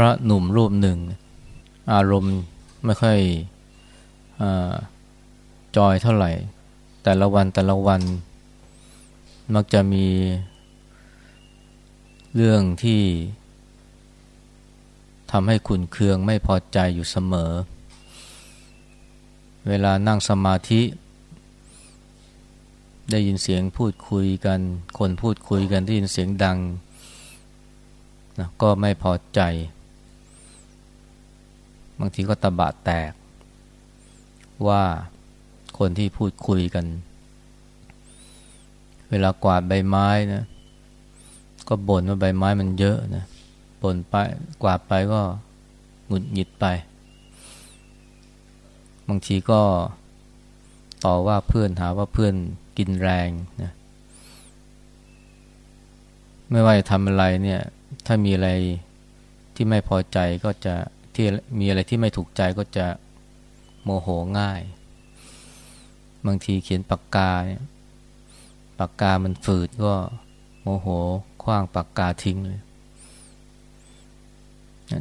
พระหนุ่มรูปหนึ่ง อารมณ์ไม่ค่อยอจอยเท่าไหร่ แต่ละวันแต่ละวัน มักจะมี เรื่องที่ทำให้ขุนเคืองไม่พอใจอยู่เสมอ เวลานั่งสมาธิ ได้ยินเสียงพูดคุยกัน คนพูดคุยกันได้ยินเสียงดังนะก็ไม่พอใจ บางทีก็ตะบะแตก ว่าคนที่พูดคุยกัน เวลากวาดใบไม้นะก็บ่นว่าใบไม้มันเยอะนะบ่นไปกวาดไปก็หงุดหงิดไป บางทีก็ต่อว่าเพื่อนหาว่าเพื่อนกินแรงนะไม่ว่าจะทำอะไรเนี่ย ถ้ามีอะไรที่ไม่พอใจก็จะ ที่มีอะไรที่ไม่ถูกใจก็จะโมโหง่าย บางทีเขียนปากกาเนี่ยปากกามันฝืดก็โมโหคว้างปากกาทิ้งเลย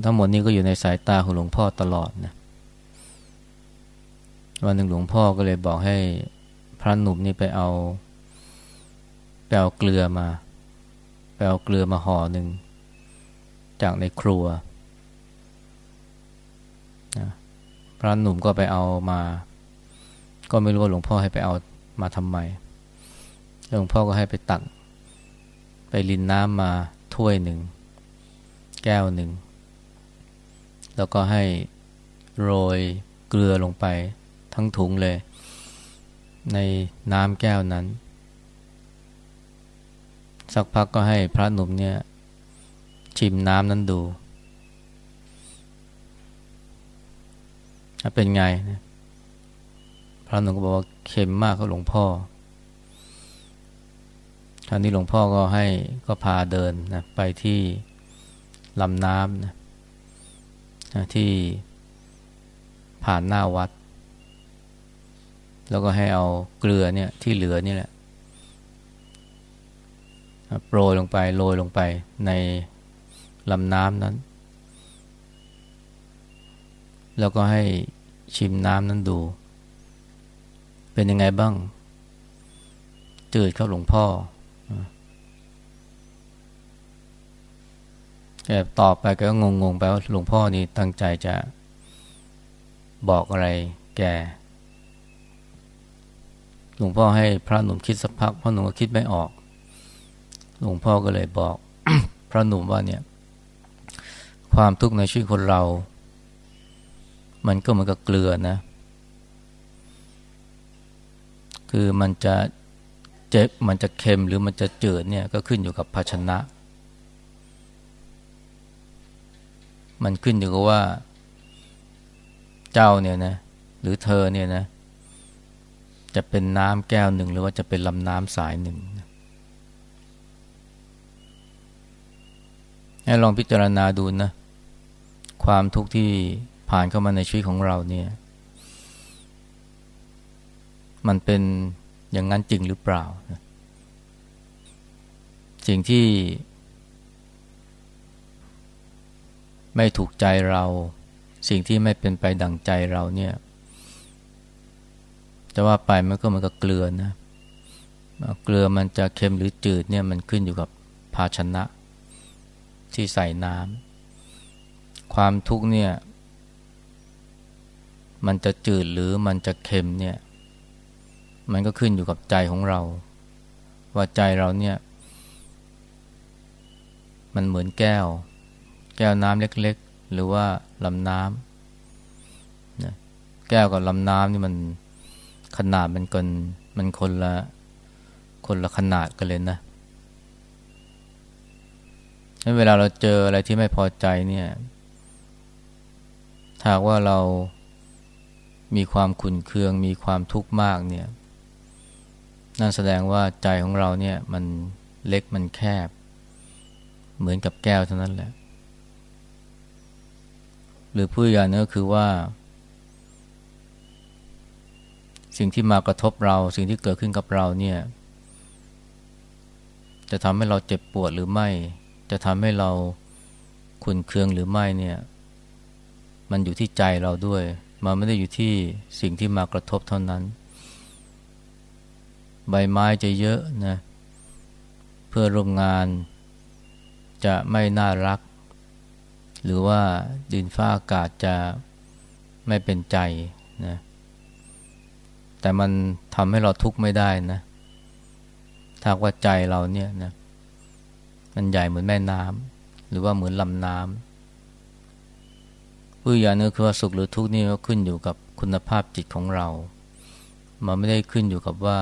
ทั้งหมดนี้ก็อยู่ในสายตาของหลวงพ่อตลอดนะวันหนึ่งหลวงพ่อก็เลยบอกให้พระหนุ่มนี่ไปเอาไปเอาเกลือมาไปเอาเกลือมาห่อหนึ่งจากในครัวนะ พระหนุ่มก็ไปเอามา ก็ไม่รู้ว่าหลวงพ่อให้ไปเอามาทำไมหลวงพ่อก็ให้ไปตัก ไปลินน้ำมาถ้วยหนึ่ง แก้วหนึ่ง แล้วก็ให้โรยเกลือลงไปทั้งถุงเลย ในน้ำแก้วนั้น สักพักก็ให้พระหนุ่มเนี่ย ชิมน้ำนั้นดู เป็นไงนะพระหนุ่มก็บอกว่าเค็มมากเขาหลวงพ่อท่านนี้หลวงพ่อก็ให้ก็พาเดินนะไปที่ลำน้ำนะที่ผ่านหน้าวัด แล้วก็ให้เอาเกลือเนี่ยที่เหลือนี่แหละโปรยลงไปโรยลงไปในลำน้ำนั้น แล้วก็ให้ ชิมน้ำนั้นดู เป็นยังไงบ้าง จืดครับหลวงพ่อแกตอบไปแกก็งงๆไปว่าหลวงพ่อนี่ตั้งใจจะบอกอะไรแก หลวงพ่อให้พระหนุ่มคิดสักพักพระหนุ่มก็คิดไม่ออก หลวงพ่อก็เลยบอก พระหนุ่มว่าเนี่ย ความทุกข์ในชีวิตคนเรา มันก็เหมือนกับเกลือนะ คือมันจะเจ็บมันจะเค็มหรือมันจะจืดเนี่ยก็ขึ้นอยู่กับภาชนะ มันขึ้นอยู่กับว่า เจ้าเนี่ยนะ หรือเธอเนี่ยนะ จะเป็นน้ำแก้วหนึ่งหรือว่าจะเป็นลำน้ำสายหนึ่งให้ลองพิจารณาดูนะ ความทุกข์ที่ ผ่านเข้ามาในชีวิตของเราเนี่ย มันเป็นอย่างนั้นจริงหรือเปล่า สิ่งที่ ไม่ถูกใจเรา สิ่งที่ไม่เป็นไปดั่งใจเราเนี่ยจะว่าไปมันก็เหมือนกับเกลือนะเกลือมันจะเค็มหรือจืดเนี่ยมันขึ้นอยู่กับภาชนะที่ใส่น้ำความทุกข์เนี่ย มันจะจืดหรือมันจะเค็มเนี่ย มันก็ขึ้นอยู่กับใจของเรา ว่าใจเราเนี่ย มันเหมือนแก้ว แก้วน้ำเล็กๆ หรือว่าลำน้ำนะแก้วกับลำน้ำนี่มันขนาดมันกันมันคนละคนละขนาดกันเลยนะเวลาเราเจออะไรที่ไม่พอใจเนี่ย ถ้าว่าเรา มีความขุนเคือง มีความทุกข์มากเนี่ยนั่นแสดงว่าใจของเราเนี่ยมันเล็กมันแคบ เหมือนกับแก้วเท่านั้นแหละ หรือพูดอย่างนึงก็คือว่า สิ่งที่มากระทบเรา สิ่งที่เกิดขึ้นกับเราเนี่ย จะทำให้เราเจ็บปวดหรือไม่ จะทำให้เราขุนเคืองหรือไม่เนี่ย มันอยู่ที่ใจเราด้วย มันไม่ได้อยู่ที่สิ่งที่มากระทบเท่านั้น ใบไม้จะเยอะนะเพื่อร่วมงานจะไม่น่ารัก หรือว่าดินฟ้าอากาศจะไม่เป็นใจนะแต่มันทำให้เราทุกข์ไม่ได้นะถ้าว่าใจเราเนี่ยนะมันใหญ่เหมือนแม่น้ำหรือว่าเหมือนลำน้ำ ผู้อย่างนึกคือว่าสุขหรือทุกข์นี่ก็ขึ้นอยู่กับคุณภาพจิตของเรา มันไม่ได้ขึ้นอยู่กับว่า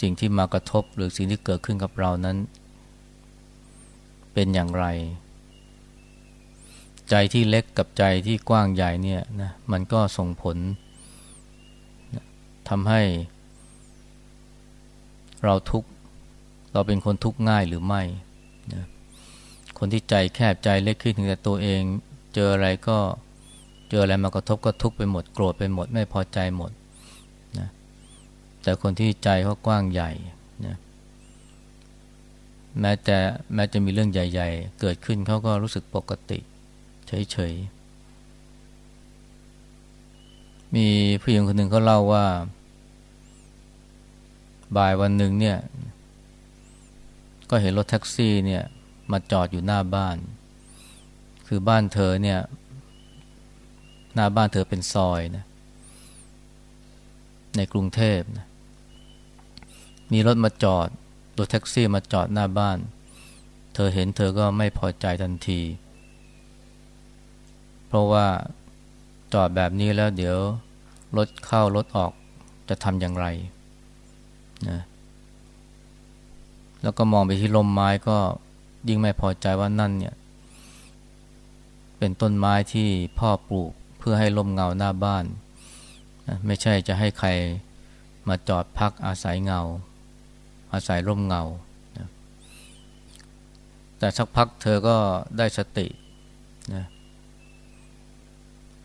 สิ่งที่มากระทบหรือสิ่งที่เกิดขึ้นกับเรานั้น เป็นอย่างไร ใจที่เล็กกับใจที่กว้างใหญ่เนี่ยนะมันก็ส่งผลทำให้เราทุกเราเป็นคนทุกข์ง่ายหรือไม่นะคนที่ใจแคบใจเล็กขึ้นถึงแต่ตัวเอง เจออะไรก็เจออะไรมากระทบก็ทุกข์ไปหมดโกรธไปหมดไม่พอใจหมดนะแต่คนที่ใจเขากว้างใหญ่นะแม้แต่แม้จะมีเรื่องใหญ่ ๆ เกิดขึ้นเขาก็รู้สึกปกติ เฉยๆ มีผู้หญิงคนหนึ่งเขาเล่าว่า บ่ายวันหนึ่งเนี่ย ก็เห็นรถแท็กซี่เนี่ย มาจอดอยู่หน้าบ้าน คือบ้านเธอเนี่ย หน้าบ้านเธอเป็นซอยนะในกรุงเทพนะมีรถมาจอด รถแท็กซี่มาจอดหน้าบ้าน เธอเห็นเธอก็ไม่พอใจทันที เพราะว่าจอดแบบนี้แล้วเดี๋ยวรถเข้ารถออกจะทำอย่างไรนะแล้วก็มองไปที่ลมไม้ก็ยิ่งไม่พอใจว่านั่นเนี่ย เป็นต้นไม้ที่พ่อปลูกเพื่อให้ลมเงาหน้าบ้านนะไม่ใช่จะให้ใครมาจอดพักอาศัยเงา อาศัยร่มเงาแต่สักพักเธอก็ได้สตินะ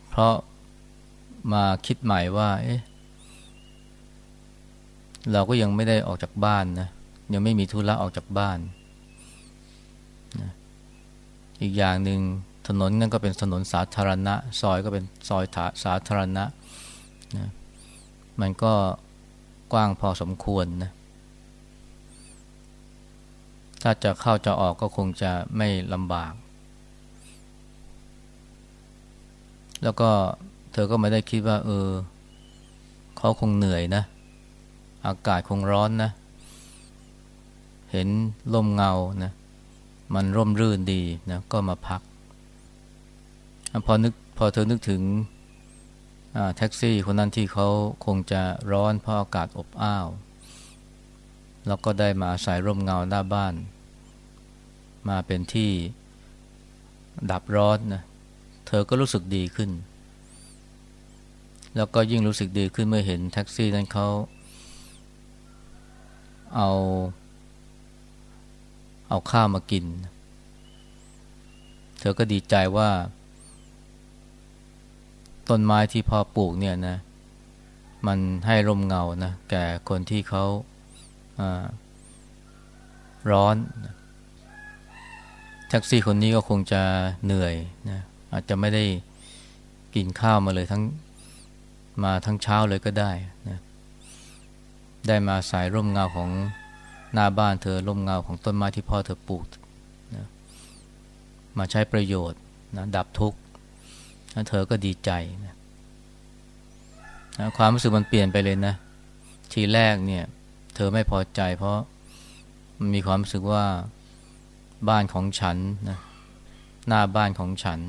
เพราะมาคิดใหม่ว่า เอ๊ะ เราก็ยังไม่ได้ออกจากบ้านนะ ยังไม่มีธุระออกจากบ้านนะอีกอย่างหนึ่ง ถนนนั่นก็เป็นถนนสาธารณะ ซอยก็เป็นซอยสาธารณะนะมันก็กว้างพอสมควรนะถ้าจะเข้าจะออกก็คงจะไม่ลำบาก แล้วก็เธอก็ไม่ได้คิดว่า เออเขาคงเหนื่อยนะ อากาศคงร้อนนะ เห็นลมเงานะ มันร่มรื่นดีนะ ก็มาพัก พอนึกพอเธอนึกถึงแท็กซี่คนนั้นที่เขาคงจะร้อนเพราะอากาศอบอ้าว แล้วก็ได้มาอาศัยร่มเงาหน้าบ้าน มาเป็นที่ดับร้อนนะเธอก็รู้สึกดีขึ้น แล้วก็ยิ่งรู้สึกดีขึ้นเมื่อเห็นแท็กซี่นั้นเขาเอาเอาข้าวมากิน เธอก็ดีใจว่า ต้นไม้ที่พ่อปลูกเนี่ยนะ มันให้ร่มเงานะแก่คนที่เขาร้อน แท็กซี่คนนี้ก็คงจะเหนื่อยนะอาจจะไม่ได้กินข้าวมาเลยทั้งมาทั้งเช้าเลยก็ได้นะได้มาสายร่มเงาของหน้าบ้านเธอร่มเงาของต้นไม้ที่พ่อเธอปลูกนะมาใช้ประโยชน์นะดับทุกข์ เธอก็ดีใจนะความรู้สึกมันเปลี่ยนไปเลยนะ ทีแรกเนี่ย เธอไม่พอใจเพราะมันมีความรู้สึกว่าบ้านของฉันนะหน้าบ้านของฉัน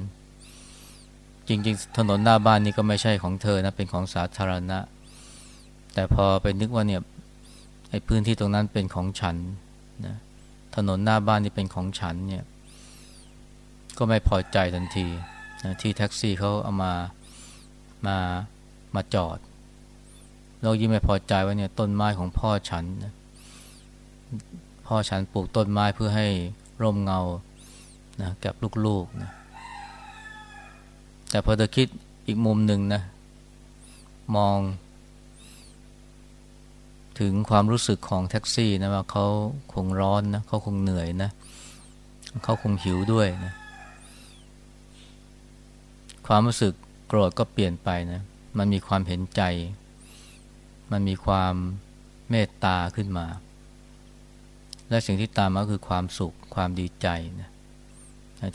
จริง ๆ ถนนหน้าบ้านนี้ก็ไม่ใช่ของเธอนะเป็นของสาธารณะ แต่พอไปนึกว่าเนี่ยไอ้พื้นที่ตรงนั้นเป็นของฉันนะถนนหน้าบ้านนี่เป็นของฉันเนี่ย ก็ไม่พอใจทันที นะที่แท็กซี่เขาเอามามามาจอด เรายิ่งไม่พอใจว่าเนี่ยต้นไม้ของพ่อฉันนะพ่อฉันปลูกต้นไม้เพื่อให้ร่มเงานะกับลูกๆนะแต่พอเธอคิดอีกมุมหนึ่งนะมอง ถึงความรู้สึกของแท็กซี่นะว่าเขาคงร้อนนะเขาคงเหนื่อยนะเขาคงหิวด้วยนะ ความรู้สึกโกรธก็เปลี่ยนไปนะ มันมีความเห็นใจ มันมีความเมตตาขึ้นมา และสิ่งที่ตามมาคือความสุขความดีใจนะ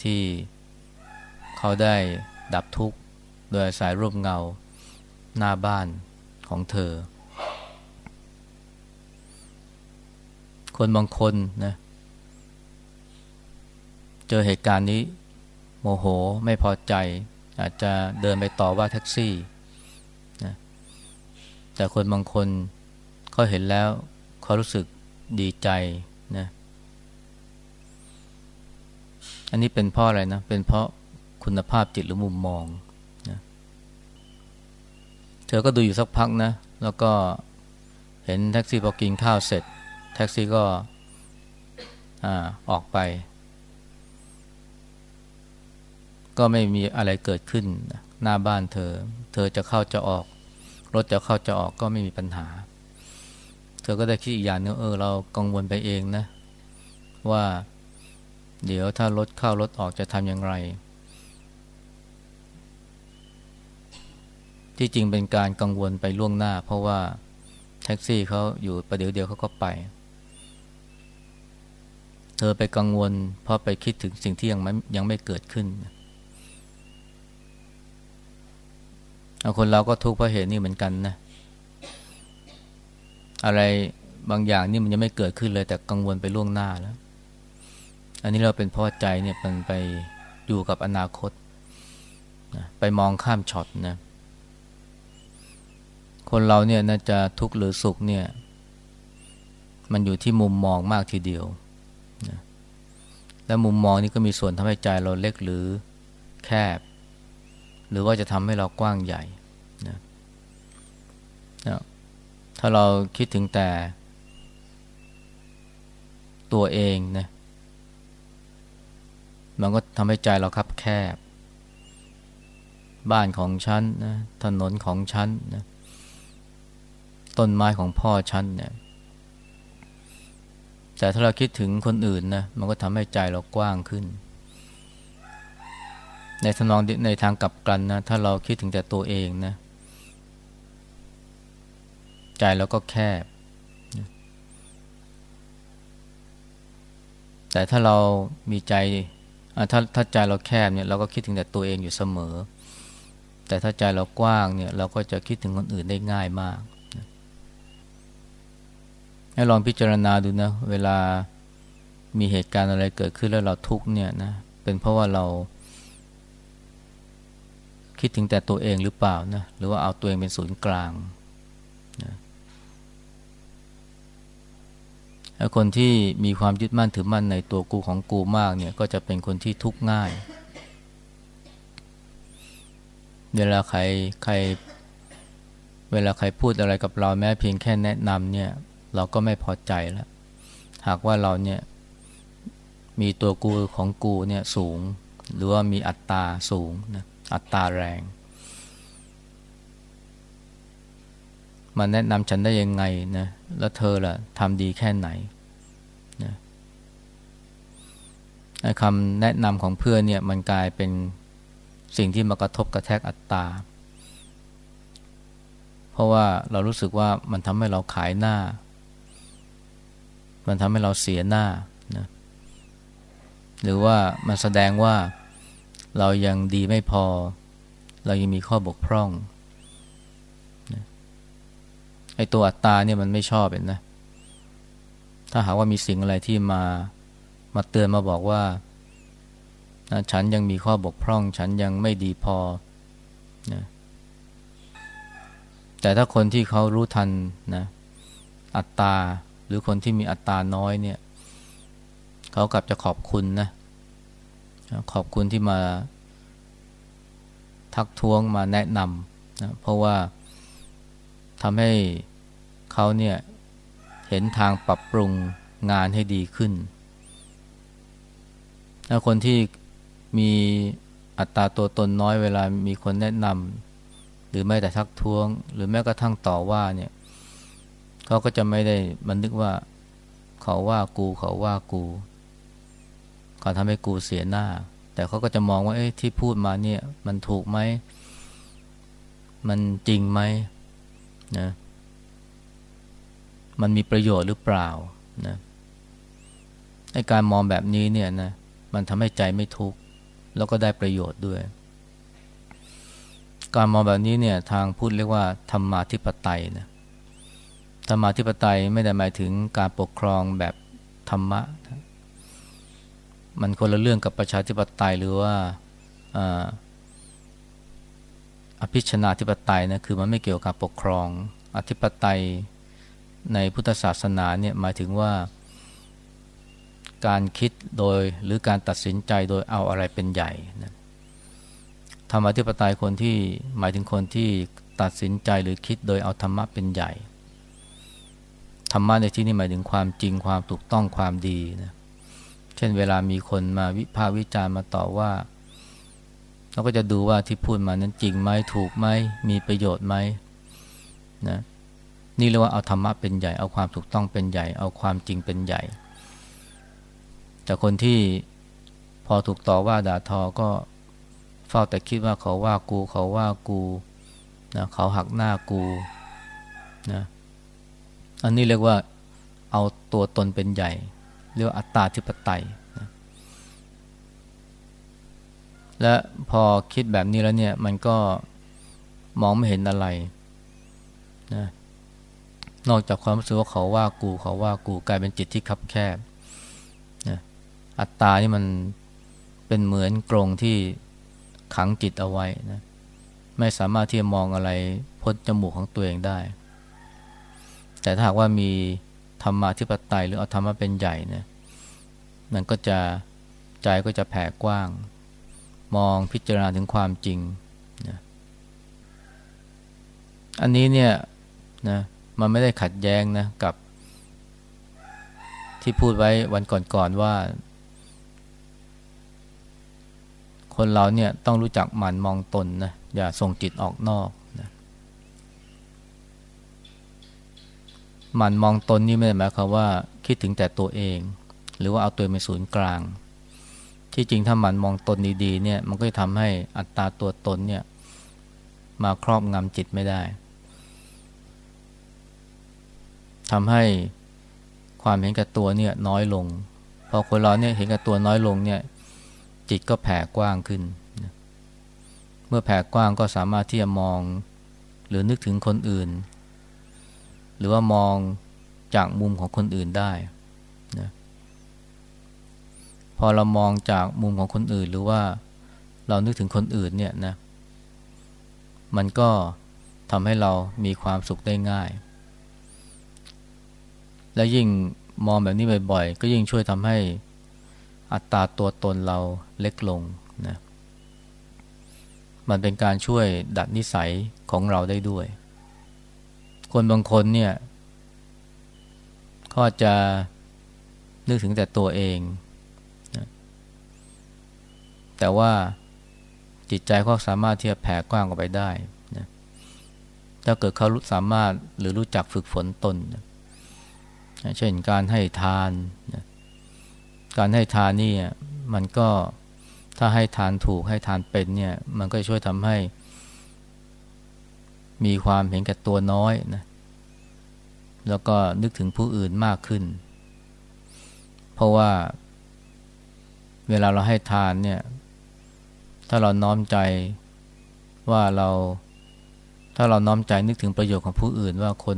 ที่เขาได้ดับทุกข์โดยสายร่มเงาหน้าบ้านของเธอ คนบางคนนะเจอเหตุการณ์นี้ โมโหไม่พอใจ อาจจะเดินไปต่อว่าแท็กซี่นะแต่คนบางคนเขาเห็นแล้วเขารู้สึกดีใจนะอันนี้เป็นเพราะอะไรนะ เป็นเพราะคุณภาพจิตหรือมุมมองนะเธอก็ดูอยู่สักพักนะ แล้วก็เห็นแท็กซี่พอกินข้าวเสร็จ แท็กซี่ก็ออกไป ก็ไม่มีอะไรเกิดขึ้นหน้าบ้านเธอ เธอจะเข้าจะออก รถจะเข้าจะออกก็ไม่มีปัญหา เธอก็ได้คิดอีกอย่างนึงเออเรากังวลไปเองนะ ว่า เดี๋ยวถ้ารถเข้ารถออกจะทำอย่างไร ที่จริงเป็นการกังวลไปล่วงหน้า เพราะว่าแท็กซี่เขาอยู่ประเดี๋ยวเดียวเขาก็ไป เธอไปกังวลเพราะไปคิดถึงสิ่งที่ยังไม่ยังไม่เกิดขึ้น คนเราก็ทุกข์เพราะเหตุนี้เหมือนกันนะ อะไรบางอย่างนี่มันยังไม่เกิดขึ้นเลย แต่กังวลไปล่วงหน้าแล้ว อันนี้เราเป็นเพราะใจเนี่ยมันไปอยู่กับอนาคตนะไปมองข้ามช็อตนะคนเราเนี่ยน่าจะทุกข์หรือสุขเนี่ย มันอยู่ที่มุมมองมากทีเดียวนะและมุมมองนี่ก็มีส่วนทำให้ใจเราเล็กหรือแคบ รือว่าจะทำให้เรากว้างใหญ่นะนะถ้าเราคิดถึงแต่ ตัวเองนะมันก็ทำให้ใจเราคับแคบ บ้านของฉันนะถนนของฉันนะต้นไม้ของพ่อฉันเนี่ยแต่ถ้าเราคิดถึงคนอื่นนะมันก็ทำให้ใจเรากว้างขึ้น ในทนองในทางกลับกันนะถ้าเราคิดถึงแต่ตัวเองนะ ใจเราก็แคบ แต่ถ้าเรามีใจถ้าถ้าใจเราแคบเนี่ยเราก็คิดถึงแต่ตัวเองอยู่เสมอ แต่ถ้าใจเรากว้างเนี่ย เราก็จะคิดถึงคนอื่นได้ง่ายมากให้ลองพิจารณาดูนะ เวลามีเหตุการณ์อะไรเกิดขึ้นแล้วเราทุกเนี่ยนะเป็นเพราะว่าเรา คิดถึงแต่ตัวเองหรือเปล่านะหรือว่าเอาตัวเองเป็นศูนย์กลางนะคนที่มีความยึดมั่นถือมั่นในตัวกูของกูมากเนี่ยก็จะเป็นคนที่ทุกข์ง่าย เวลาใครใคร เวลาใครพูดอะไรกับเราแม้เพียงแค่แนะนำเนี่ย เราก็ไม่พอใจแล้วหากว่าเราเนี่ยมีตัวกูของกูเนี่ยสูง หรือว่ามีอัตตาสูงนะ อัตตาแรงมาแนะนำฉันได้ยังไงนะแล้วเธอล่ะทำดีแค่ไหนนะคำแนะนำของเพื่อนเนี่ยมันกลายเป็นสิ่งที่มากระทบกระแทกอัตตา เพราะว่าเรารู้สึกว่ามันทำให้เราขายหน้า มันทำให้เราเสียหน้านะหรือว่ามันแสดงว่า เรายังดีไม่พอ เรายังมีข้อบกพร่องไอ้ตัวอัตตาเนี่ยมันไม่ชอบเห็นนะ ถ้าหากว่ามีสิ่งอะไรที่มามาเตือนมาบอกว่า ฉันยังมีข้อบกพร่อง ฉันยังไม่ดีพอนะแต่ถ้าคนที่เขารู้ทันนะ อัตตาหรือคนที่มีอัตตาน้อยเนี่ย เขากลับจะขอบคุณนะ ขอบคุณที่มาทักท้วงมาแนะนำนะเพราะว่าทำให้เขาเนี่ยเห็นทางปรับปรุงงานให้ดีขึ้น ถ้าคนที่มีอัตราตัวตนน้อยเวลามีคนแนะนำหรือไม่แต่ทักท้วง หรือแม้กระทั่งต่อว่าเนี่ยเขาก็จะไม่ได้บันทึกว่า เขาว่ากูเขาว่ากู เขาทำให้กูเสียหน้า แต่เขาก็จะมองว่าเอ้ที่พูดมาเนี่ย มันถูกไหม มันจริงไหมนะมันมีประโยชน์หรือเปล่านะไอการมองแบบนี้เนี่ยนะมันทำให้ใจไม่ทุกข์แล้วก็ได้ประโยชน์ด้วย การมองแบบนี้เนี่ยทางพูดเรียกว่าธรรมาธิปไตยนะธรรมาธิปไตยไม่ได้หมายถึงการปกครองแบบธรรมะ มันคนละเรื่องกับประชาธิปไตยหรือว่าอภิชนาธิปไตยนะคือมันไม่เกี่ยวกับปกครอง อธิปไตยในพุทธศาสนาเนี่ยหมายถึงว่า การคิดโดยหรือการตัดสินใจโดยเอาอะไรเป็นใหญ่นะธรรมอธิปไตยคนที่หมายถึงคนที่ตัดสินใจหรือคิดโดยเอาธรรมะเป็นใหญ่ ธรรมะในที่นี้หมายถึงความจริงความถูกต้องความดีนะ เช่นเวลามีคนมาวิพากษ์วิจารณ์มาต่อว่า เราก็จะดูว่าที่พูดมานั้นจริงไหมถูกไหมมีประโยชน์ไหมนะนี่เรียกว่าเอาธรรมะเป็นใหญ่เอาความถูกต้องเป็นใหญ่ เอาความจริงเป็นใหญ่ แต่คนที่พอถูกต่อว่าด่าทอก็เฝ้าแต่คิดว่าเขาว่ากูเขาว่ากูนะเขาหักหน้ากูนะอันนี้เรียกว่าเอาตัวตนเป็นใหญ่ เรียกว่าอัตตาธิปไตยนะและพอคิดแบบนี้แล้วเนี่ยมันก็มองไม่เห็นอะไรนะนอกจากความรู้สึกว่าเขาว่ากูเขาว่ากูกลายเป็นจิตที่คับแคบอัตตานี่มันเป็นเหมือนกรงที่ขังจิตเอาไว้นะไม่สามารถที่จะมองอะไรพ้นจมูกของตัวเองได้ แต่ถ้าหากว่ามี ธรรมาธิปไตยหรือเอาธรรมะเป็นใหญ่เนี่ยมันก็จะใจก็จะแผ่กว้าง มองพิจารณาถึงความจริงนะอันนี้เนี่ยนะมันไม่ได้ขัดแย้งนะกับ ที่พูดไว้วันก่อนๆว่า คนเราเนี่ยต้องรู้จักหมั่นมองตนนะอย่าส่งจิตออกนอกนะห มั่นมองตนนี่ไม่ได้หมายความว่าคิดถึงแต่ตัวเอง หรือว่าเอาตัวเป็นศูนย์กลาง ที่จริงถ้าหมั่นมองตนดีๆเนี่ยมันก็จะทำให้อัตราตัวตนเนี่ยมาครอบงำจิตไม่ได้ทำให้ความเห็นแก่ตัวเนี่ยน้อยลง พอคนเราเนี่ยเห็นแก่ตัวน้อยลงเนี่ยจิตก็แผ่กว้างขึ้น เมื่อแผ่กว้างก็สามารถที่จะมอง หรือนึกถึงคนอื่น หรือว่ามองจากมุมของคนอื่นได้นะพอเรามองจากมุมของคนอื่น หรือว่าเรานึกถึงคนอื่นเนี่ยนะ มันก็ทำให้เรามีความสุขได้ง่าย และยิ่งมองแบบนี้บ่อยๆ ก็ยิ่งช่วยทำให้อัตราตัวตนเราเล็กลงนะ มันเป็นการช่วยดัดนิสัยของเราได้ด้วย คนบางคนเนี่ยก็จะนึกถึงแต่ตัวเองนะแต่ว่าจิตใจเขาสามารถที่จะแผ่กว้างออกไปได้นะถ้าเกิดเขารู้สามารถหรือรู้จักฝึกฝนตนนะเช่นการให้ทานนะการให้ทานนี่มันก็ถ้าให้ทานถูกให้ทานเป็นเนี่ย มันก็ช่วยทำให้ มีความเห็นแก่ตัวน้อยนะแล้วก็นึกถึงผู้อื่นมากขึ้น เพราะว่า เวลาเราให้ทานเนี่ย ถ้าเราน้อมใจว่าเรา ถ้าเราน้อมใจนึกถึงประโยชน์ของผู้อื่นว่าคน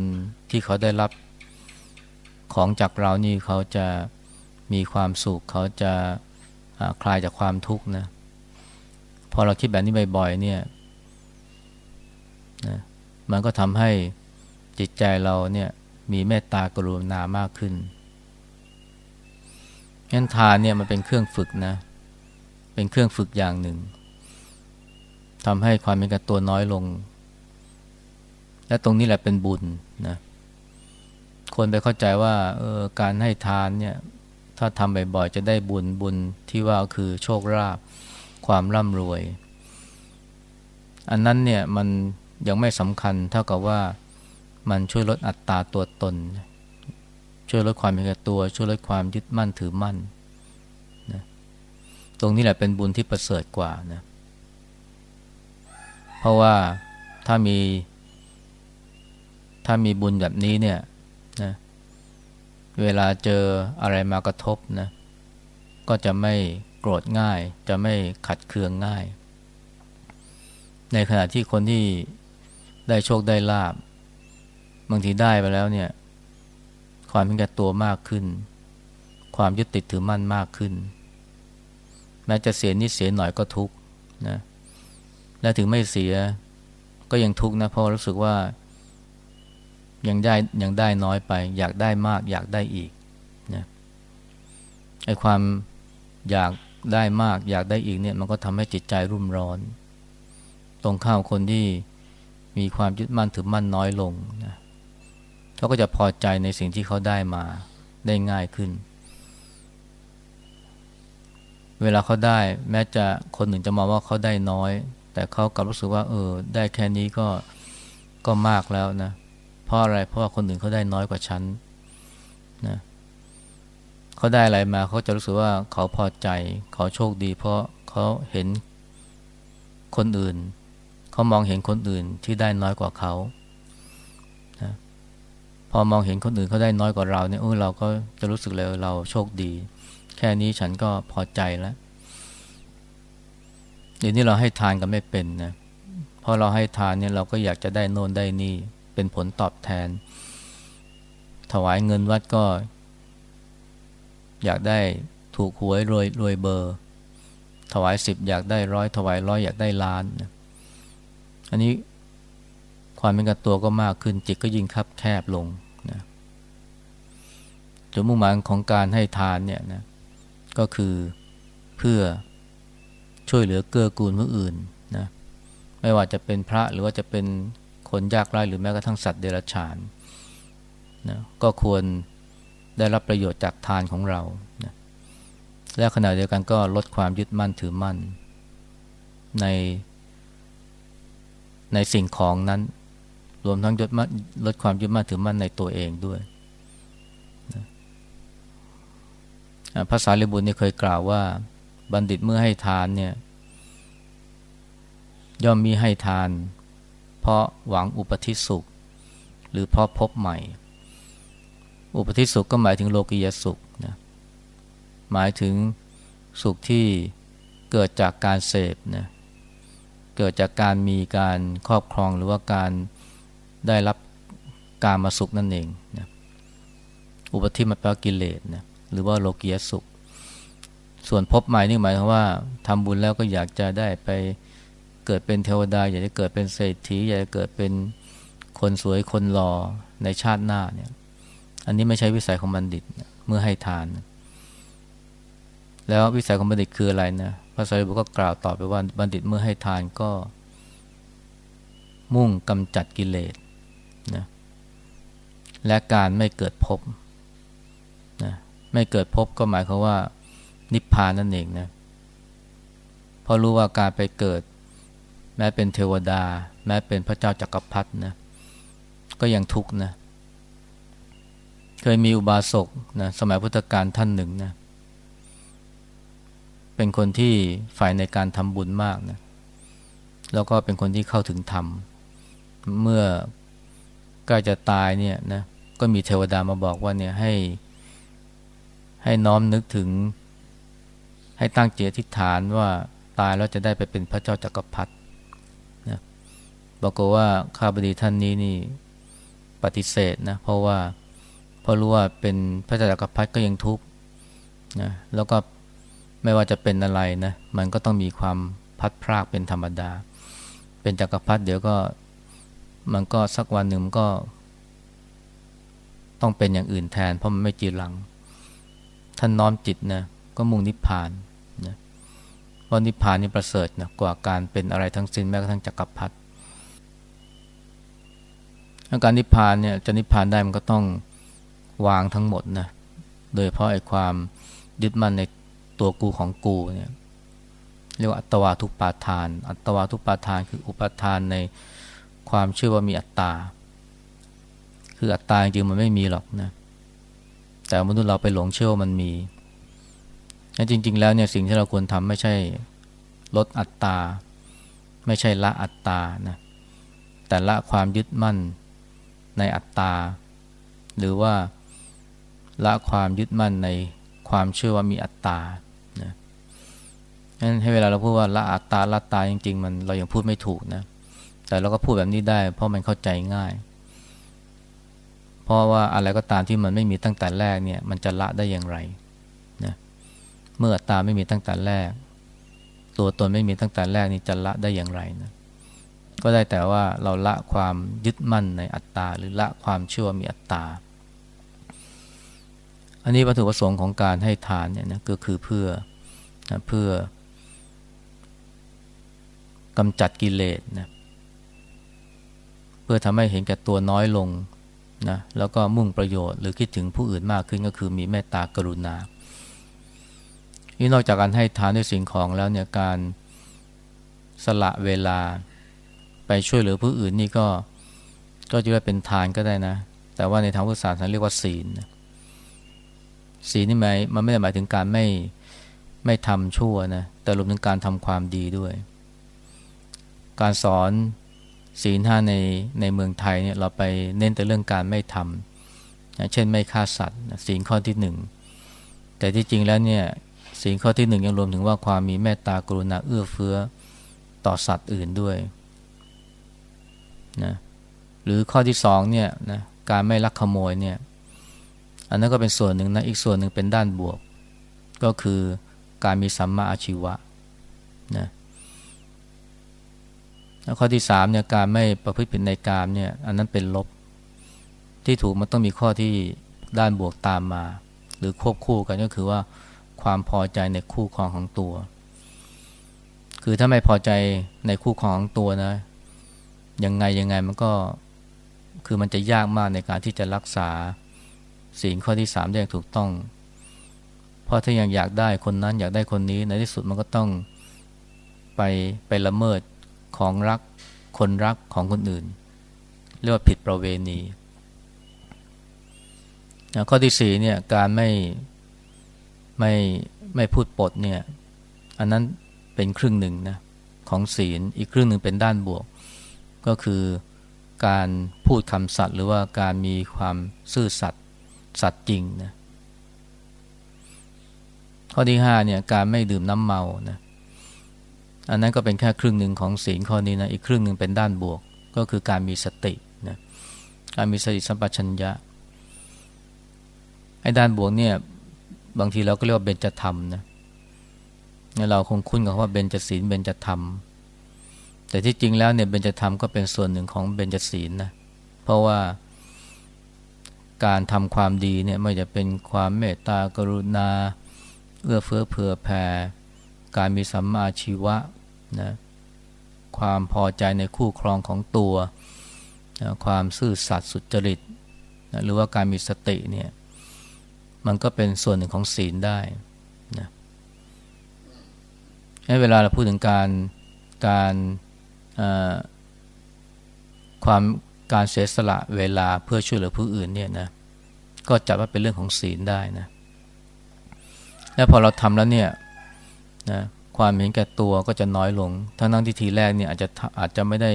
ที่เขาได้รับของจากเรานี่เขาจะมีความสุข เขาจะคลายจากความทุกข์นะ พอเราคิดแบบนี้บ่อยๆเนี่ย นะมันก็ทำให้จิตใจเราเนี่ยมีเมตตากรุณามากขึ้นงั้นทานเนี่ยมันเป็นเครื่องฝึกนะ เป็นเครื่องฝึกอย่างหนึ่งทำให้ความเป็นกับตัวน้อยลง และตรงนี้แหละเป็นบุญนะ คนไปเข้าใจว่าเออการให้ทานเนี่ย ถ้าทำบ่อยๆจะได้บุญบุญที่ว่าคือโชคลาภความร่ำรวย อันนั้นเนี่ยมัน ยังไม่สำคัญเท่ากับว่ามันช่วยลดอัตราตัวตน ช่วยลดความเห็นตัว ช่วยลดความยึดมั่นถือมั่นนะตรงนี้แหละเป็นบุญที่ประเสริฐกว่านะเพราะว่าถ้ามี ถ้ามีบุญแบบนี้เนี่ยนะเวลาเจออะไรมากระทบนะก็จะไม่โกรธง่าย จะไม่ขัดเคืองง่าย ในขณะที่คนที่ ได้โชคได้ลาบบางทีได้ไปแล้วเนี่ย ความเป็นแก่ตัวมากขึ้น ความยึดติดถือมั่นมากขึ้น แม้จะเสียนิดเสียหน่อยก็ทุกข์นะและถึงไม่เสียก็ยังทุกข์นะเพราะรู้สึกว่า ยังได้ยังได้น้อยไป อยากได้มาก อยากได้อีกนะไอ้ความอยากได้มาก อยากได้อีกเนี่ย มันก็ทำให้จิตใจรุ่มร้อน ตรงข้าวคนที่ มีความยึดมั่นถือมั่นน้อยลงนะเขาก็จะพอใจในสิ่งที่เขาได้มาได้ง่ายขึ้น เวลาเขาได้ แม้จะคนหนึ่งจะมองว่าเขาได้น้อย แต่เขากลับรู้สึกว่า เออ ได้แค่นี้ก็ก็มากแล้วนะเพราะอะไรเพราะว่าคนอื่นเขาได้น้อยกว่าฉันนะเขาได้อะไรมาเขาจะรู้สึกว่าเขาพอใจเขาโชคดี เพราะเขาเห็นคนอื่น เขามองเห็นคนอื่นที่ได้น้อยกว่าเขานะพอมองเห็นคนอื่นเขาได้น้อยกว่าเราเนี่ยเออเราก็จะรู้สึกเลยเราโชคดี แค่นี้ฉันก็พอใจแล้วเดี๋ยวนี้เราให้ทานกันไม่เป็นนะพอเราให้ทานเนี่ยเราก็อยากจะได้โน่นได้นี่ เป็นผลตอบแทน ถวายเงินวัดก็ อยากได้ถูกหวยรวยรวยเบอร์ ถวายสิบอยากได้ร้อยถวายร้อยอยากได้ล้านนะ อันนี้ความเป็นกับตัวก็มากขึ้นจิตก็ยิ่งคับแคบลงนะจุดมุ่งหมายของการให้ทานเนี่ยนะก็คือเพื่อช่วยเหลือเกื้อกูลผู้อื่นนะไม่ว่าจะเป็นพระหรือว่าจะเป็นคนยากไร้หรือแม้กระทั่งสัตว์เดรัจฉานนะก็ควรได้รับประโยชน์จากทานของเรานะและขณะเดียวกันก็ลดความยึดมั่นถือมั่น ใน ในสิ่งของนั้น รวมทั้งยดมัลดความยึดมั่นถือมั่นในตัวเองด้วยภาษาลิบุตรนี่เคยกล่าวว่า บัณฑิตเมื่อให้ทานเนี่ย ย่อมมีให้ทาน เพราะหวังอุปทิสุข หรือเพราะพบใหม่ อุปทิสุขก็หมายถึงโลกียสุขนะหมายถึงสุขที่เกิดจากการเสพนะเเกิดจากการมีการครอบครองหรือว่าการได้รับการมาสุขนั่นเองนะอุปทิมันแปลกิเลสนะหรือว่าโลกียสุข ส่วนพบใหม่นี่หมายถึงว่าทำบุญแล้วก็อยากจะได้ไปเกิดเป็นเทวดา อยากจะเกิดเป็นเศรษฐีอยากจะเกิดเป็นคนสวยคนหล่อในชาติหน้าเนี่ย อันนี้ไม่ใช่วิสัยของบัณฑิตเมื่อให้ทานแล้ววิสัยของบัณฑิตคืออะไรนะ พระไตรปิฎกก็กล่าวต่อไปว่าบัณฑิตเมื่อให้ทานก็ มุ่งกำจัดกิเลสนะและการไม่เกิดภพนะไม่เกิดภพก็หมายความว่า นิพพานนั่นเองนะเพราะรู้ว่าการไปเกิด แม้เป็นเทวดา แม้เป็นพระเจ้าจักรพรรดินะก็ยังทุกข์นะเคยมีอุบาสกนะสมัยพุทธกาลท่านหนึ่งนะ เป็นคนที่ฝ่ายในการทำบุญมากนะแล้วก็เป็นคนที่เข้าถึงธรรม เมื่อใกล้จะตายเนี่ยนะก็มีเทวดามาบอกว่าเนี่ยให้ให้น้อมนึกถึง ให้ตั้งเจตทิฏฐานว่าตายแล้วจะได้ไปเป็นพระเจ้าจักรพรรดินะบอกว่าข้าบดีท่านนี้นี่ปฏิเสธนะเพราะว่าเพราะรู้ว่าเป็นพระเจักรพรรดิก็ยังทุกข์นะแล้วก็ ไม่ว่าจะเป็นอะไรนะ มันก็ต้องมีความพัดพรากเป็นธรรมดา เป็นจักรพรรดิเดี๋ยวก็มันก็สักวันหนึ่งมันก็ ต้องเป็นอย่างอื่นแทน เพราะมันไม่จีรัง ท่านน้อมจิตนะก็มุ่งนิพพานนะว่านิพพานนี่ประเสริฐนะกว่าการเป็นอะไรทั้งสิ้นแม้กระทั่งจักรพรรดิการนิพพานเนี่ยจะนิพพานได้มันก็ต้องวางทั้งหมดนะโดยเพราะไอ้ความยึดมั่นใน ตัวกูของกูเนี่ยเรียกว่าอัตวาทุปาทาน อัตวาทุปาทานคืออุปาทานในความเชื่อว่ามีอัตตา คืออัตตาจริงมันไม่มีหรอกนะแต่มนุษย์เราไปหลงเชื่อว่ามันมีจริง ๆ แล้วเนี่ยสิ่งที่เราควรทำไม่ใช่ลดอัตตา ไม่ใช่ละอัตตานะแต่ละความยึดมั่นในอัตตา หรือว่าละความยึดมั่นในความเชื่อว่ามีอัตตา นั้นให้เวลาเราพูดว่าละอัตตาละตาจริง ๆ มันเรายังพูดไม่ถูกนะ แต่เราก็พูดแบบนี้ได้เพราะมันเข้าใจง่าย เพราะว่าอะไรก็ตามที่มันไม่มีตั้งแต่แรกเนี่ยมันจะละได้อย่างไรนะเมื่อตตาไม่มีตั้งแต่แรก ตัวตนไม่มีตั้งแต่แรกนี่จะละได้อย่างไรนะก็ได้แต่ว่าเราละความยึดมั่นในอัตตา หรือละความเชื่อมีอัตตา อันนี้วัตถุประสงค์ของการให้ทานเนี่ยนะก็คือเพื่อนะเพื่อ กำจัดกิเลสนะเพื่อทำให้เห็นแก่ตัวน้อยลงนะแล้วก็มุ่งประโยชน์หรือคิดถึงผู้อื่นมากขึ้นก็คือมีเมตตากรุณานี่นอกจากการให้ทานด้วยสิ่งของแล้วเนี่ยการสละเวลาไปช่วยเหลือผู้อื่นนี่ก็ก็จะเรียกเป็นทานก็ได้นะ แต่ว่าในทางพุทธศาสนาเรียกว่าศีลศีลนี่หมายมันไม่ได้หมายถึงการไม่ไม่ทำชั่วนะแต่รวมถึงการทำความดีด้วย การสอนศีลห้าในในเมืองไทยเนี่ยเราไปเน้นแต่เรื่องการไม่ทำนะเช่นไม่ฆ่าสัตว์ศีลข้อที่หนึ่งแต่ที่จริงแล้วเนี่ยศีลข้อที่หนึ่งยังรวมถึงว่าความมีเมตตากรุณาเอื้อเฟื้อต่อสัตว์อื่นด้วยนะหรือข้อที่สองเนี่ยนะการไม่ลักขโมยเนี่ยอันนั้นก็เป็นส่วนหนึ่งนะอีกส่วนหนึ่งเป็นด้านบวก ก็คือการมีสัมมาอาชีวะนะ ข้อที่สามเนี่ยการไม่ประพฤติผิดในกามเนี่ยอันนั้นเป็นลบที่ถูกมันต้องมีข้อที่ด้านบวกตามมา หรือควบคู่กันก็คือว่าความพอใจในคู่ครองของตัว คือถ้าไม่พอใจในคู่ครองของตัวนะยังไงยังไงมันก็คือมันจะยากมากในการที่จะรักษาสิ่งข้อที่สามได้อย่างถูกต้อง เพราะถ้ายังอยากได้คนนั้นอยากได้คนนี้ในที่สุดมันก็ต้องไปไปละเมิด ของรักคนรักของคนอื่น เรียกว่าผิดประเวณีข้อที่สี่เนี่ยการไม่ไม่ไม่พูดปดเนี่ยอันนั้นเป็นครึ่งหนึ่งนะของศีลอีกครึ่งหนึ่งเป็นด้านบวก ก็คือการพูดคำสัตย์หรือว่าการมีความซื่อสัตย์สัตย์จริงนะข้อที่ห้าเนี่ยการไม่ดื่มน้ำเมานะ อันนั้นก็เป็นแค่ครึ่งหนึ่งของศีลข้อนี้นะอีกครึ่งหนึ่งเป็นด้านบวกก็คือการมีสตินะการมีสติสัมปชัญญะไอ้ด้านบวกเนี่ยบางทีเราก็เรียกว่าเบญจธรรมนะเราคงคุ้นกับว่าเบญจศีลเบญจธรรม แต่ที่จริงแล้วเนี่ยเบญจธรรมก็เป็นส่วนหนึ่งของเบญจศีลนะเพราะว่าการทำความดีเนี่ยไม่จะเป็นความเมตตากรุณาเอื้อเฟื้อเผื่อแผ่การมีสัมมาชีวะ นะความพอใจในคู่ครองของตัวนะความซื่อสัตย์สุจริตนะหรือว่าการมีสติเนี่ยมันก็เป็นส่วนหนึ่งของศีลได้นะให้เวลาเราพูดถึงการการความการเสียสละเวลาเพื่อช่วยเหลือผู้อื่นเนี่ยนะก็จัดว่าเป็นเรื่องของศีลได้นะและพอเราทำแล้วเนี่ยนะ ความเห็นแก่ตัวก็จะน้อยลง ทั้งนั้นที่ทีแรกเนี่ยอาจจะอาจจะไม่ได้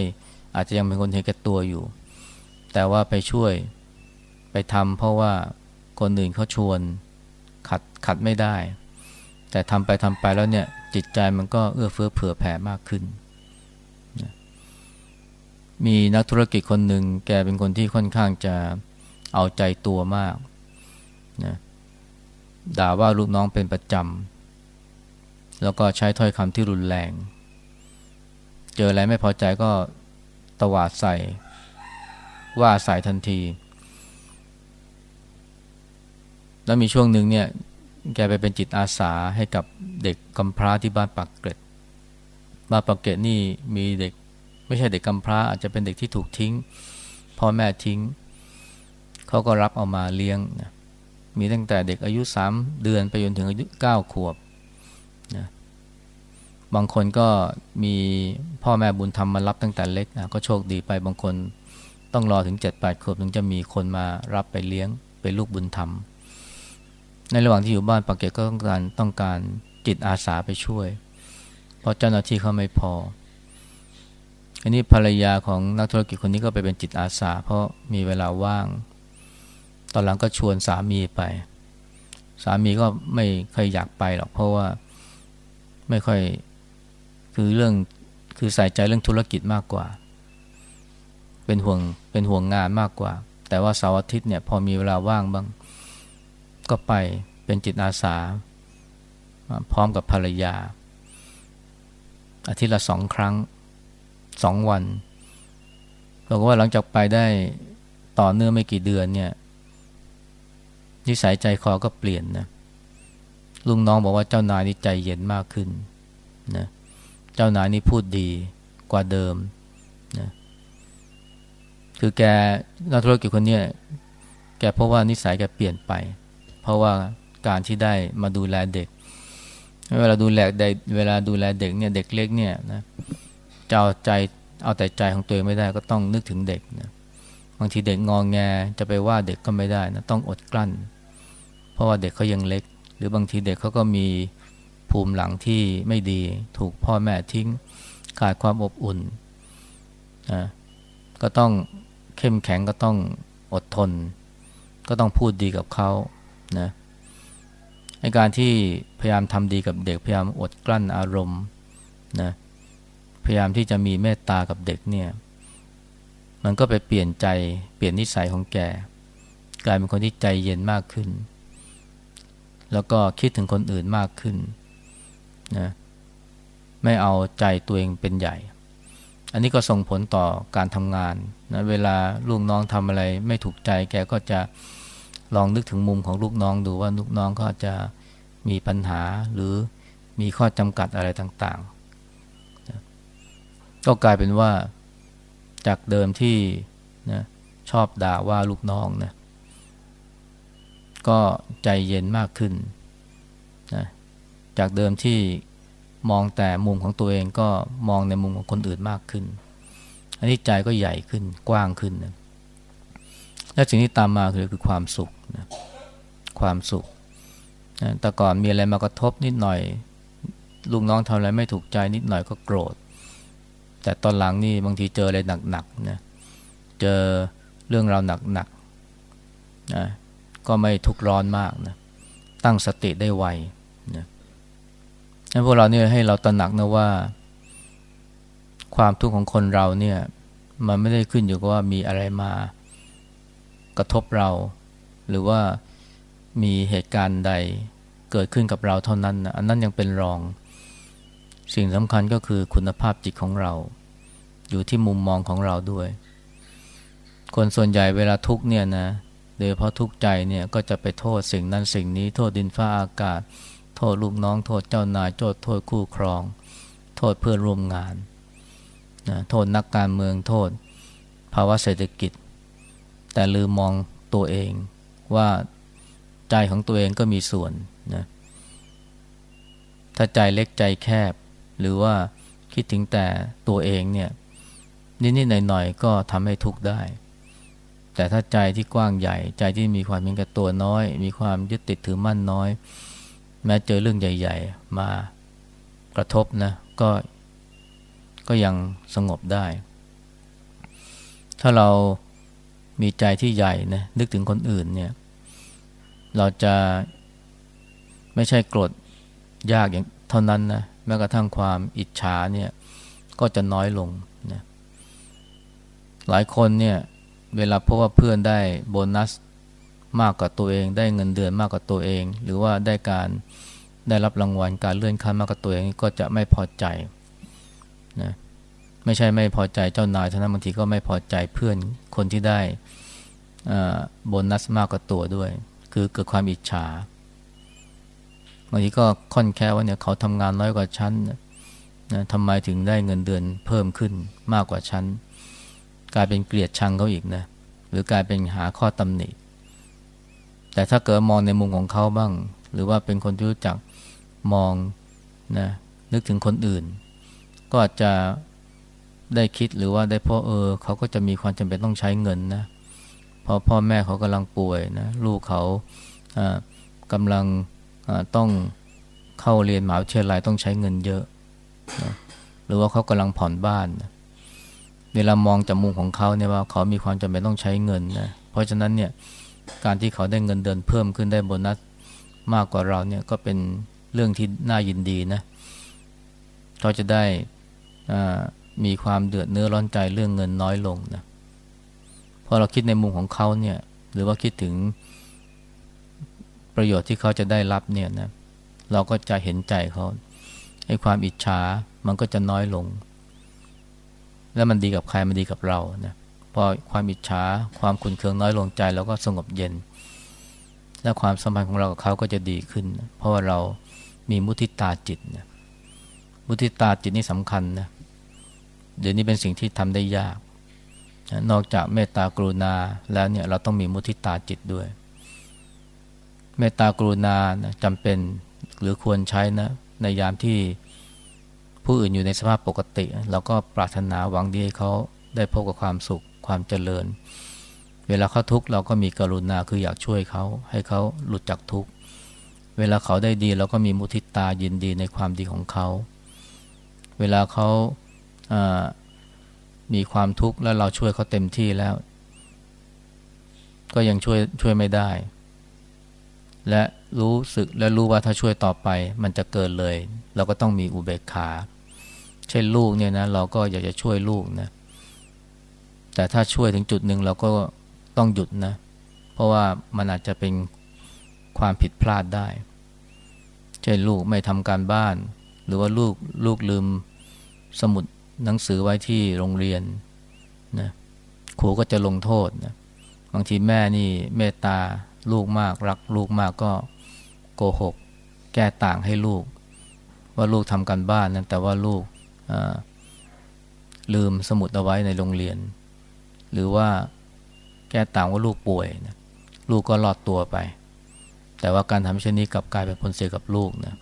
อาจจะยังเป็นคนเห็นแก่ตัวอยู่ แต่ว่าไปช่วยไปทำเพราะว่าคนอื่นเขาชวนขัดขัดไม่ได้ แต่ทำไปทำไปแล้วเนี่ยจิตใจมันก็เอื้อเฟื้อเผื่อแผ่มากขึ้น มีนักธุรกิจคนหนึ่งแกเป็นคนที่ค่อนข้างจะเอาใจตัวมากนะด่าว่าลูกน้องเป็นประจำ แล้วก็ใช้ถ้อยคำที่รุนแรง เจออะไรไม่พอใจก็ตวาดใส่ ว่าใส่ทันที แล้วมีช่วงหนึ่งเนี่ย แกไปเป็นจิตอาสาให้กับเด็กกำพร้าที่บ้านปักเกร็ดบ้านปักเกร็ดนี่มีเด็ก ไม่ใช่เด็กกำพร้า อาจจะเป็นเด็กที่ถูกทิ้ง พ่อแม่ทิ้ง เขาก็รับเอามาเลี้ยงนะมีตั้งแต่เด็กอายุสามเดือนไปจนถึงอายุเก้าขวบ นะบางคนก็มีพ่อแม่บุญธรรมมารับตั้งแต่เล็กนะก็โชคดีไปบางคนต้องรอถึงเจ็ดแปดขวบถึงจะมีคนมารับไปเลี้ยงเป็นลูกบุญธรรม ในระหว่างที่อยู่บ้านปากเกตก็ต้องการต้องการจิตอาสาไปช่วย เพราะเจ้าหน้าที่เขาไม่พอ อันนี้ภรรยาของนักธุรกิจคนนี้ก็ไปเป็นจิตอาสา เพราะมีเวลาว่าง ตอนหลังก็ชวนสามีไป สามีก็ไม่เคยอยากไปหรอกเพราะว่า ไม่ค่อยคือเรื่องคือใส่ใจเรื่องธุรกิจมากกว่า เป็นห่วงเป็นห่วงงานมากกว่า แต่ว่าเสาร์อาทิตย์เนี่ยพอมีเวลาว่างบ้าง ก็ไปเป็นจิตอาสา พร้อมกับภรรยา อาทิตย์ละสองครั้งสองวันบอกว่าหลังจากไปได้ต่อเนื่องไม่กี่เดือนเนี่ยนิสัยใจคอก็เปลี่ยนนะ ลุงน้องบอกว่าเจ้านายนี่ใจเย็นมากขึ้นนะเจ้านายนี่พูดดีกว่าเดิมนะคือแกนักธุรกิจคนนี้แกเพราะว่านิสัยแกเปลี่ยนไป เพราะว่าการที่ได้มาดูแลเด็ก เวลาดูแลเด็กเวลาดูแลเด็กเนี่ยเด็กเล็กเนี่ยนะจะเอาใจเอาแต่ใจของตัวเองไม่ได้ก็ต้องนึกถึงเด็กนะบางทีเด็กงองแงจะไปว่าเด็กก็ไม่ได้นะต้องอดกลั้น เพราะว่าเด็กเขายังเล็ก รือบางทีเด็กเขาก็มีภูมิหลังที่ไม่ดี ถูกพ่อแม่ทิ้งขาดความอบอุ่นนะก็ต้องเข้มแข็งก็ต้องอดทน ก็ต้องพูดดีกับเขานะในการที่พยายามทำดีกับเด็ก พยายามอดกลั้นอารมณ์นะพยายามที่จะมีเมตตากับเด็กเนี่ย มันก็ไปเปลี่ยนใจเปลี่ยนนิสัยของแก กลายเป็นคนที่ใจเย็นมากขึ้น แล้วก็คิดถึงคนอื่นมากขึ้นนะไม่เอาใจตัวเองเป็นใหญ่ อันนี้ก็ส่งผลต่อการทำงานนะเวลาลูกน้องทำอะไรไม่ถูกใจแกก็จะลองนึกถึงมุมของลูกน้องดูว่าลูกน้องก็จะมีปัญหาหรือมีข้อจำกัดอะไรต่างๆนะก็กลายเป็นว่าจากเดิมที่นะชอบด่าว่าลูกน้องนะ ก็ใจเย็นมากขึ้นนะจากเดิมที่มองแต่มุมของตัวเองก็มองในมุมของคนอื่นมากขึ้น อันนี้ใจก็ใหญ่ขึ้นกว้างขึ้นนะและสิ่งที่ตามมาคือคือความสุขนะความสุขนะแต่ก่อนมีอะไรมากระทบนิดหน่อย ลูกน้องทำอะไรไม่ถูกใจนิดหน่อยก็โกรธ แต่ตอนหลังนี่บางทีเจออะไรหนักๆนะเจอเรื่องราวหนักๆนะ ก็ไม่ทุกร้อนมากนะตั้งสติได้ไวนะนั้นพวกเราเนี่ยให้เราตระหนักนะว่า ความทุกข์ของคนเราเนี่ย มันไม่ได้ขึ้นอยู่กับว่ามีอะไรมากระทบเรา หรือว่ามีเหตุการณ์ใดเกิดขึ้นกับเราเท่านั้นนะอันนั้นยังเป็นรอง สิ่งสำคัญก็คือคุณภาพจิตของเรา อยู่ที่มุมมองของเราด้วย คนส่วนใหญ่เวลาทุกเนี่ยนะ โดยเพราะทุกข์ใจเนี่ยก็จะไปโทษสิ่งนั้นสิ่งนี้ โทษดินฟ้าอากาศ โทษลูกน้อง โทษเจ้านาย โทษโทษคู่ครอง โทษเพื่อนร่วมงานนะโทษนักการเมืองโทษ ภาวะเศรษฐกิจ แต่ลืมมองตัวเองว่าใจของตัวเองก็มีส่วนนะถ้าใจเล็กใจแคบ หรือว่าคิดถึงแต่ตัวเองเนี่ยนิดๆหน่อยๆก็ทำให้ทุกข์ได้ แต่ถ้าใจที่กว้างใหญ่ ใจที่มีความเป็นกับตัวน้อย มีความยึดติดถือมั่นน้อย แม้เจอเรื่องใหญ่ ๆ มากระทบนะก็ก็ยังสงบได้ ถ้าเรามีใจที่ใหญ่นะนึกถึงคนอื่นเนี่ยเราจะไม่ใช่โกรธยากอย่างเท่านั้นนะแม้กระทั่งความอิจฉาเนี่ยก็จะน้อยลงนะหลายคนเนี่ย เวลาพบว่าเพื่อนได้โบนัสมากกว่าตัวเอง ได้เงินเดือนมากกว่าตัวเอง หรือว่าได้การได้รับรางวัลการเลื่อนขั้นมากกว่าตัวเองก็จะไม่พอใจนะไม่ใช่ไม่พอใจเจ้านายเท่านั้นบางทีก็ไม่พอใจเพื่อนคนที่ได้โบนัสมากกว่าตัวด้วย คือเกิดความอิจฉาบางทีก็ค่อนแค่ว่าเนี่ยเขาทำงานน้อยกว่าฉันนะทำไมถึงได้เงินเดือนเพิ่มขึ้นมากกว่าฉัน กลายเป็นเกลียดชังเขาอีกนะหรือกลายเป็นหาข้อตำหนิ แต่ถ้าเกิดมองในมุมของเขาบ้าง หรือว่าเป็นคนที่รู้จักมองนะนึกถึงคนอื่น ก็อาจจะได้คิดหรือว่าได้พ่อเออเขาก็จะมีความจำเป็นต้องใช้เงินนะเพราะพ่อแม่เขากำลังป่วยนะลูกเขากำลังต้องเข้าเรียนมหาวิทยาลัยต้องใช้เงินเยอะนะหรือว่าเขากำลังผ่อนบ้านนะ เวลามองจากมุมของเขาเนี่ยว่าเขามีความจำเป็นต้องใช้เงินนะเพราะฉะนั้นเนี่ยการที่เขาได้เงินเดือนเพิ่มขึ้นได้โบนัสมากกว่าเราเนี่ยก็เป็นเรื่องที่น่ายินดีนะเขาจะได้มีความเดือดเนื้อร้อนใจเรื่องเงินน้อยลงนะพอเราคิดในมุมของเขาเนี่ยหรือว่าคิดถึงประโยชน์ที่เขาจะได้รับเนี่ยนะเราก็จะเห็นใจเขาให้ความอิจฉามันก็จะน้อยลง แล้วมันดีกับใครมันดีกับเรานะพอความอิจฉาความขุนเคืองน้อยลงใจเราก็สงบเย็น และความสัมพันธ์ของเรากับเขาก็จะดีขึ้น เพราะว่าเรามีมุทิตาจิตนะมุทิตาจิตนี่สำคัญนะเดี๋ยวนี้เป็นสิ่งที่ทำได้ยาก นอกจากเมตตากรุณาแล้วเนี่ยเราต้องมีมุทิตาจิตด้วย เมตตากรุณานะจำเป็นหรือควรใช้นะในยามที่ ผู้อื่นอยู่ในสภาพปกติเราก็ปรารถนาหวังดีให้เขาได้พบกับความสุขความเจริญ เวลาเขาทุกข์เราก็มีกรุณาคืออยากช่วยเขาให้เขาหลุดจากทุกข์เวลาเขาได้ดีเราก็มีมุทิตายินดีในความดีของเขา เวลาเขามีความทุกข์แล้วเราช่วยเขาเต็มที่แล้ว ก็ยังช่วยช่วยไม่ได้ และ รู้สึกและรู้ว่าถ้าช่วยต่อไป มันจะเกินเลย เราก็ต้องมีอุเบกขา เช่นลูกเนี่ยนะเราก็อยากจะช่วยลูกนะ แต่ถ้าช่วยถึงจุดหนึ่งเราก็ต้องหยุดนะ เพราะว่ามันอาจจะเป็นความผิดพลาดได้ เช่นลูกไม่ทำการบ้าน หรือว่าลูกลูกลืมสมุดหนังสือไว้ที่โรงเรียนนะครูก็จะลงโทษนะบางทีแม่นี่เมตตาลูกมากรักลูกมากก็ โกหก แก้ต่างให้ลูก ว่าลูกทำการบ้านนะแต่ว่าลูกลืมสมุดเอาไว้ในโรงเรียน หรือว่าแก้ต่างว่าลูกป่วยนะลูกก็รอดตัวไป แต่ว่าการทำเช่นนี้กลับกลายเป็นผลเสียกับลูกนะ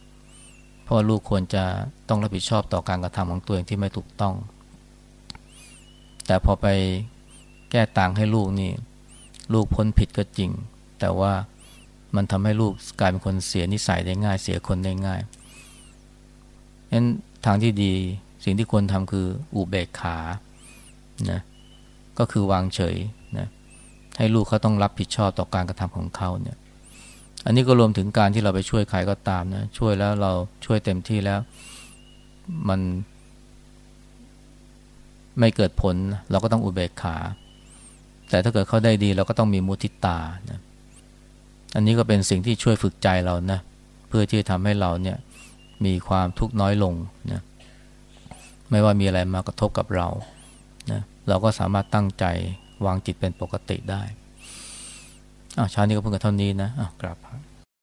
เพราะลูกควรจะต้องรับผิดชอบต่อการกระทำของตัวเองที่ไม่ถูกต้อง แต่พอไปแก้ต่างให้ลูกนี่ ลูกพ้นผิดก็จริง แต่ว่า มันทำให้ลูกกลายเป็นคนเสียนิสัยได้ง่าย เสียคนได้ง่ายงั้นทางที่ดีสิ่งที่ควรทำคืออุเบกขานะก็คือวางเฉยนะให้ลูกเขาต้องรับผิดชอบต่อการกระทำของเขาเนี่ยอันนี้ก็รวมถึงการที่เราไปช่วยใครก็ตามนะช่วยแล้วเราช่วยเต็มที่แล้ว มันไม่เกิดผลเราก็ต้องอุเบกขา แต่ถ้าเกิดเขาได้ดีเราก็ต้องมีมุทิตานะ อันนี้ก็เป็นสิ่งที่ช่วยฝึกใจเรานะ เพื่อที่จะทำให้เราเนี่ยมีความทุกข์น้อยลงนะไม่ว่ามีอะไรมากระทบกับเรานะเราก็สามารถตั้งใจวางจิตเป็นปกติได้อ้าวชานี้ก็เพิ่งกันเท่านี้นะอ้าวกราบ